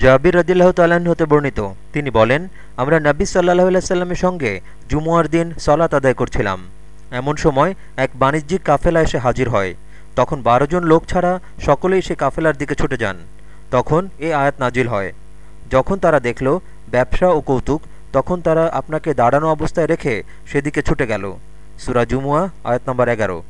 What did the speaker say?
জাবির রদিল্লাহ তাল্লাহ্ন হতে বর্ণিত। তিনি বলেন, আমরা নবী সাল্লাহ আলাইস্লামের সঙ্গে জুমুয়ার দিন সলাত আদায় করছিলাম। এমন সময় এক বাণিজ্যিক কাফেলা এসে হাজির হয়। তখন বারো জন লোক ছাড়া সকলেই সে কাফেলার দিকে ছুটে যান। তখন এ আয়াত নাজিল হয়। যখন তারা দেখল ব্যবসা ও কৌতুক, তখন তারা আপনাকে দাঁড়ানো অবস্থায় রেখে সেদিকে ছুটে গেল। সুরা জুমুয়া, আয়াত নম্বর এগারো।